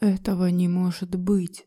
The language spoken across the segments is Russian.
Этого не может быть.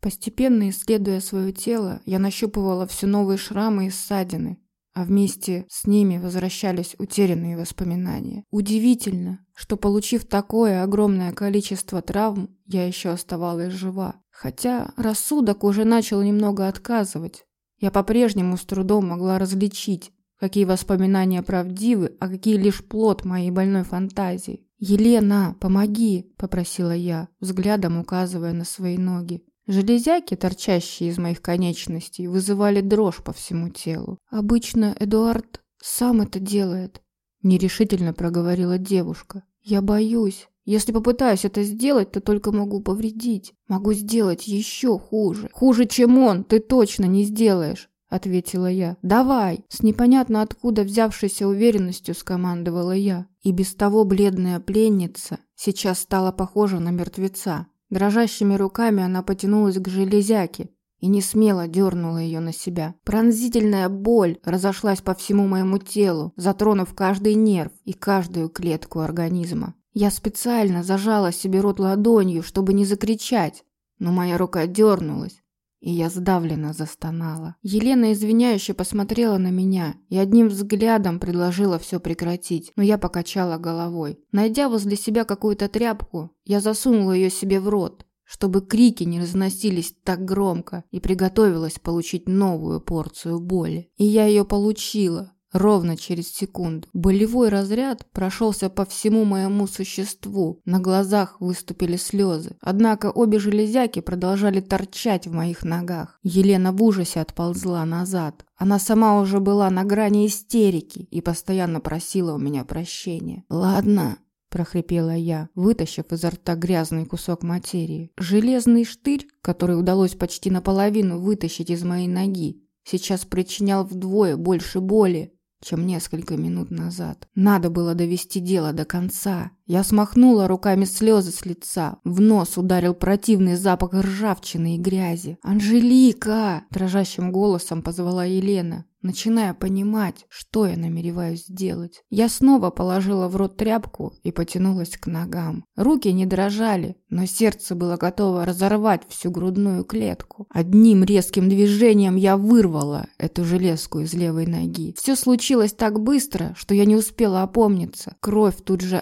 Постепенно исследуя свое тело, я нащупывала все новые шрамы и ссадины, а вместе с ними возвращались утерянные воспоминания. Удивительно, что получив такое огромное количество травм, я еще оставалась жива. Хотя рассудок уже начал немного отказывать. Я по-прежнему с трудом могла различить, какие воспоминания правдивы, а какие лишь плод моей больной фантазии. «Елена, помоги!» – попросила я, взглядом указывая на свои ноги. Железяки, торчащие из моих конечностей, вызывали дрожь по всему телу. «Обычно Эдуард сам это делает», – нерешительно проговорила девушка. «Я боюсь. Если попытаюсь это сделать, то только могу повредить. Могу сделать еще хуже. Хуже, чем он, ты точно не сделаешь ответила я. «Давай!» С непонятно откуда взявшейся уверенностью скомандовала я. И без того бледная пленница сейчас стала похожа на мертвеца. Дрожащими руками она потянулась к железяке и не смело дернула ее на себя. Пронзительная боль разошлась по всему моему телу, затронув каждый нерв и каждую клетку организма. Я специально зажала себе рот ладонью, чтобы не закричать, но моя рука дернулась, и я сдавленно застонала. Елена извиняюще посмотрела на меня и одним взглядом предложила все прекратить, но я покачала головой. Найдя возле себя какую-то тряпку, я засунула ее себе в рот, чтобы крики не разносились так громко, и приготовилась получить новую порцию боли. И я ее получила. Ровно через секунду. Болевой разряд прошелся по всему моему существу. На глазах выступили слезы. Однако обе железяки продолжали торчать в моих ногах. Елена в ужасе отползла назад. Она сама уже была на грани истерики и постоянно просила у меня прощения. «Ладно», – прохрипела я, вытащив изо рта грязный кусок материи. Железный штырь, который удалось почти наполовину вытащить из моей ноги, сейчас причинял вдвое больше боли чем несколько минут назад. Надо было довести дело до конца. Я смахнула руками слезы с лица. В нос ударил противный запах ржавчины и грязи. «Анжелика!» – дрожащим голосом позвала Елена начиная понимать, что я намереваюсь сделать. Я снова положила в рот тряпку и потянулась к ногам. Руки не дрожали, но сердце было готово разорвать всю грудную клетку. Одним резким движением я вырвала эту железку из левой ноги. Все случилось так быстро, что я не успела опомниться. Кровь тут же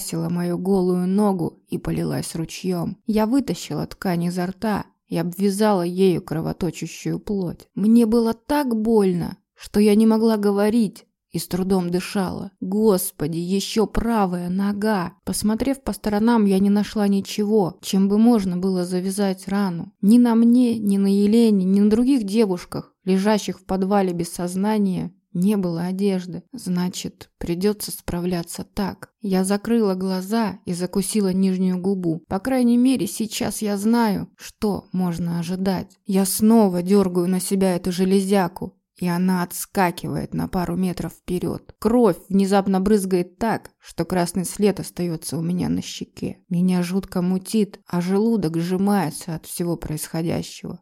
окрасила мою голую ногу и полилась ручьем. Я вытащила ткань изо рта и обвязала ею кровоточащую плоть. Мне было так больно, что я не могла говорить и с трудом дышала. Господи, еще правая нога. Посмотрев по сторонам, я не нашла ничего, чем бы можно было завязать рану. Ни на мне, ни на Елене, ни на других девушках, лежащих в подвале без сознания, не было одежды. Значит, придется справляться так. Я закрыла глаза и закусила нижнюю губу. По крайней мере, сейчас я знаю, что можно ожидать. Я снова дергаю на себя эту железяку, и она отскакивает на пару метров вперед. Кровь внезапно брызгает так, что красный след остается у меня на щеке. Меня жутко мутит, а желудок сжимается от всего происходящего.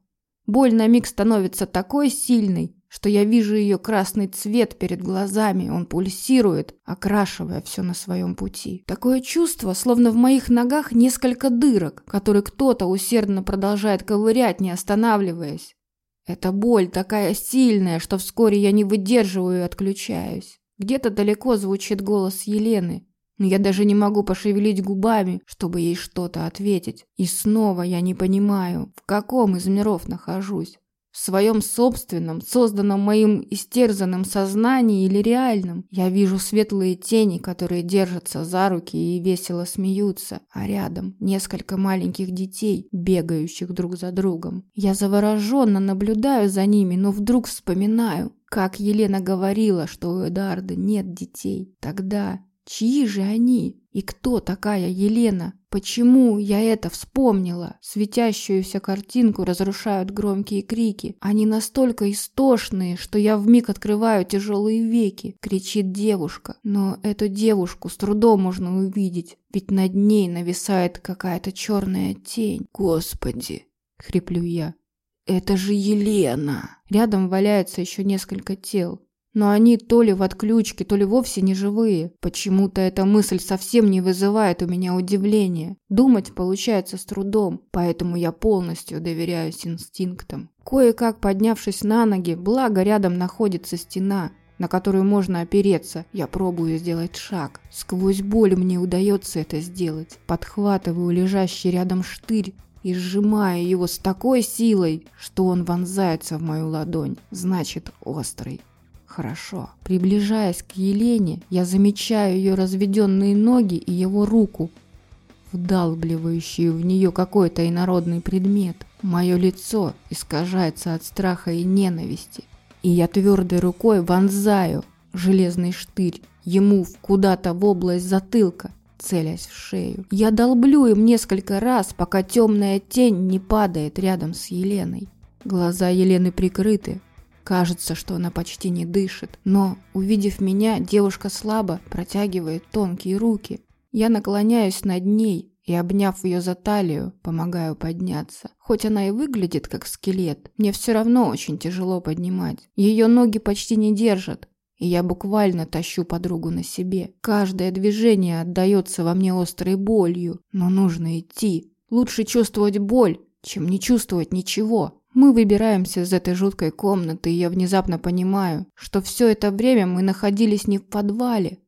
Боль на миг становится такой сильной, что я вижу ее красный цвет перед глазами, он пульсирует, окрашивая все на своем пути. Такое чувство, словно в моих ногах несколько дырок, которые кто-то усердно продолжает ковырять, не останавливаясь. Эта боль такая сильная, что вскоре я не выдерживаю и отключаюсь. Где-то далеко звучит голос Елены, но я даже не могу пошевелить губами, чтобы ей что-то ответить. И снова я не понимаю, в каком из миров нахожусь. В своем собственном, созданном моим истерзанным сознании или реальном, я вижу светлые тени, которые держатся за руки и весело смеются, а рядом несколько маленьких детей, бегающих друг за другом. Я завороженно наблюдаю за ними, но вдруг вспоминаю, как Елена говорила, что у Эдарда нет детей. Тогда Чьи же они? И кто такая Елена? Почему я это вспомнила? Светящуюся картинку разрушают громкие крики. Они настолько истошные, что я вмиг открываю тяжелые веки. Кричит девушка. Но эту девушку с трудом можно увидеть, ведь над ней нависает какая-то черная тень. Господи! Хриплю я. Это же Елена! Рядом валяется еще несколько тел. Но они то ли в отключке, то ли вовсе не живые. Почему-то эта мысль совсем не вызывает у меня удивления. Думать получается с трудом, поэтому я полностью доверяюсь инстинктам. Кое-как поднявшись на ноги, благо рядом находится стена, на которую можно опереться. Я пробую сделать шаг. Сквозь боль мне удается это сделать. Подхватываю лежащий рядом штырь и сжимаю его с такой силой, что он вонзается в мою ладонь. Значит, острый. Хорошо. Приближаясь к Елене, я замечаю ее разведенные ноги и его руку, вдалбливающую в нее какой-то инородный предмет. Мое лицо искажается от страха и ненависти и я твердой рукой вонзаю железный штырь ему куда-то в область затылка, целясь в шею. Я долблю им несколько раз, пока темная тень не падает рядом с Еленой. Глаза Елены прикрыты. Кажется, что она почти не дышит. Но, увидев меня, девушка слабо протягивает тонкие руки. Я наклоняюсь над ней и, обняв ее за талию, помогаю подняться. Хоть она и выглядит как скелет, мне все равно очень тяжело поднимать. Ее ноги почти не держат, и я буквально тащу подругу на себе. Каждое движение отдается во мне острой болью, но нужно идти. Лучше чувствовать боль, чем не чувствовать ничего. Мы выбираемся из этой жуткой комнаты, и я внезапно понимаю, что все это время мы находились не в подвале,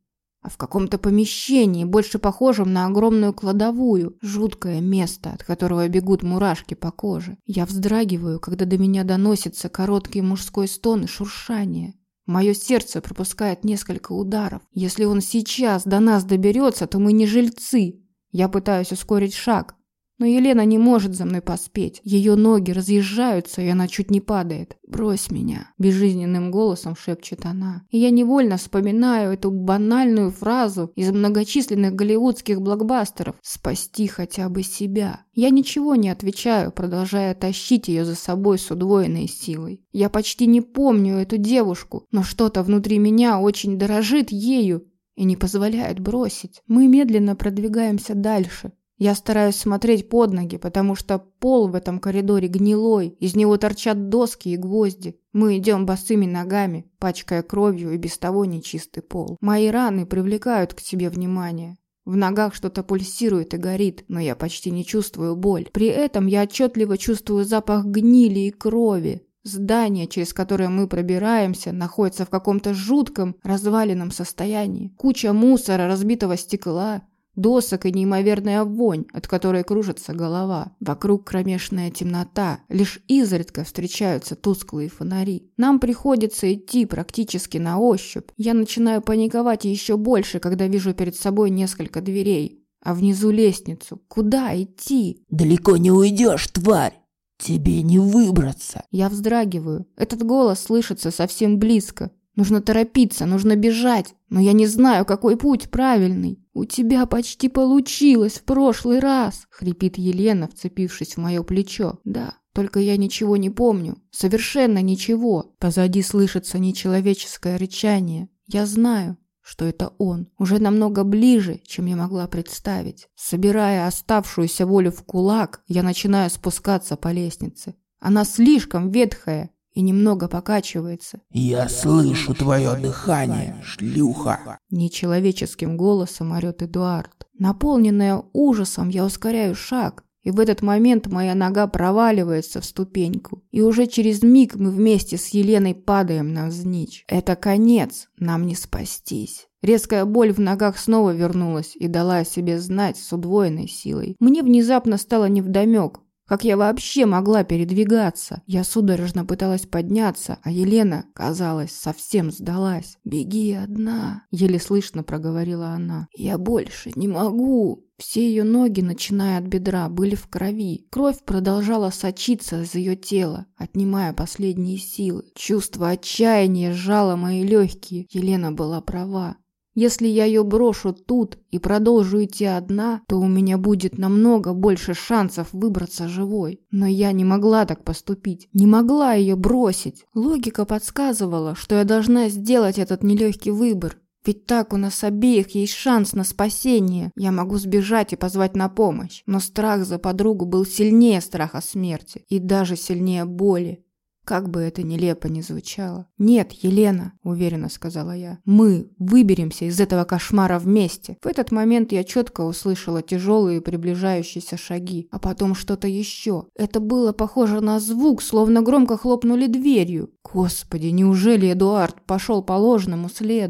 а в каком-то помещении, больше похожем на огромную кладовую. Жуткое место, от которого бегут мурашки по коже. Я вздрагиваю, когда до меня доносится короткий мужской стон и шуршание. Мое сердце пропускает несколько ударов. Если он сейчас до нас доберется, то мы не жильцы. Я пытаюсь ускорить шаг, но Елена не может за мной поспеть. Ее ноги разъезжаются, и она чуть не падает. «Брось меня», – безжизненным голосом шепчет она. И я невольно вспоминаю эту банальную фразу из многочисленных голливудских блокбастеров «спасти хотя бы себя». Я ничего не отвечаю, продолжая тащить ее за собой с удвоенной силой. Я почти не помню эту девушку, но что-то внутри меня очень дорожит ею и не позволяет бросить. Мы медленно продвигаемся дальше. Я стараюсь смотреть под ноги, потому что пол в этом коридоре гнилой, из него торчат доски и гвозди. Мы идем босыми ногами, пачкая кровью и без того нечистый пол. Мои раны привлекают к себе внимание. В ногах что-то пульсирует и горит, но я почти не чувствую боль. При этом я отчетливо чувствую запах гнили и крови. Здание, через которое мы пробираемся, находится в каком-то жутком, разваленном состоянии. Куча мусора, разбитого стекла, досок и неимоверная вонь, от которой кружится голова. Вокруг кромешная темнота, лишь изредка встречаются тусклые фонари. Нам приходится идти практически на ощупь. Я начинаю паниковать еще больше, когда вижу перед собой несколько дверей, а внизу лестницу. Куда идти? «Далеко не уйдешь, тварь!» «Тебе не выбраться!» Я вздрагиваю. Этот голос слышится совсем близко. Нужно торопиться, нужно бежать, но я не знаю, какой путь правильный. У тебя почти получилось в прошлый раз, хрипит Елена, вцепившись в мое плечо. Да, только я ничего не помню, совершенно ничего. Позади слышится нечеловеческое рычание. Я знаю, что это он, уже намного ближе, чем я могла представить. Собирая оставшуюся волю в кулак, я начинаю спускаться по лестнице. Она слишком ветхая, и немного покачивается. «Я слышу твое дыхание, шлюха!» Нечеловеческим голосом орет Эдуард. Наполненная ужасом, я ускоряю шаг, и в этот момент моя нога проваливается в ступеньку. И уже через миг мы вместе с Еленой падаем навзничь. Это конец, нам не спастись. Резкая боль в ногах снова вернулась и дала о себе знать с удвоенной силой. Мне внезапно стало невдомек, как я вообще могла передвигаться? Я судорожно пыталась подняться, а Елена, казалось, совсем сдалась. «Беги одна», — еле слышно проговорила она. «Я больше не могу». Все ее ноги, начиная от бедра, были в крови. Кровь продолжала сочиться из ее тела, отнимая последние силы. Чувство отчаяния сжало мои легкие. Елена была права. Если я ее брошу тут и продолжу идти одна, то у меня будет намного больше шансов выбраться живой. Но я не могла так поступить. Не могла ее бросить. Логика подсказывала, что я должна сделать этот нелегкий выбор. Ведь так у нас обеих есть шанс на спасение. Я могу сбежать и позвать на помощь. Но страх за подругу был сильнее страха смерти и даже сильнее боли. Как бы это нелепо ни звучало. «Нет, Елена», — уверенно сказала я, — «мы выберемся из этого кошмара вместе». В этот момент я четко услышала тяжелые приближающиеся шаги, а потом что-то еще. Это было похоже на звук, словно громко хлопнули дверью. Господи, неужели Эдуард пошел по ложному следу?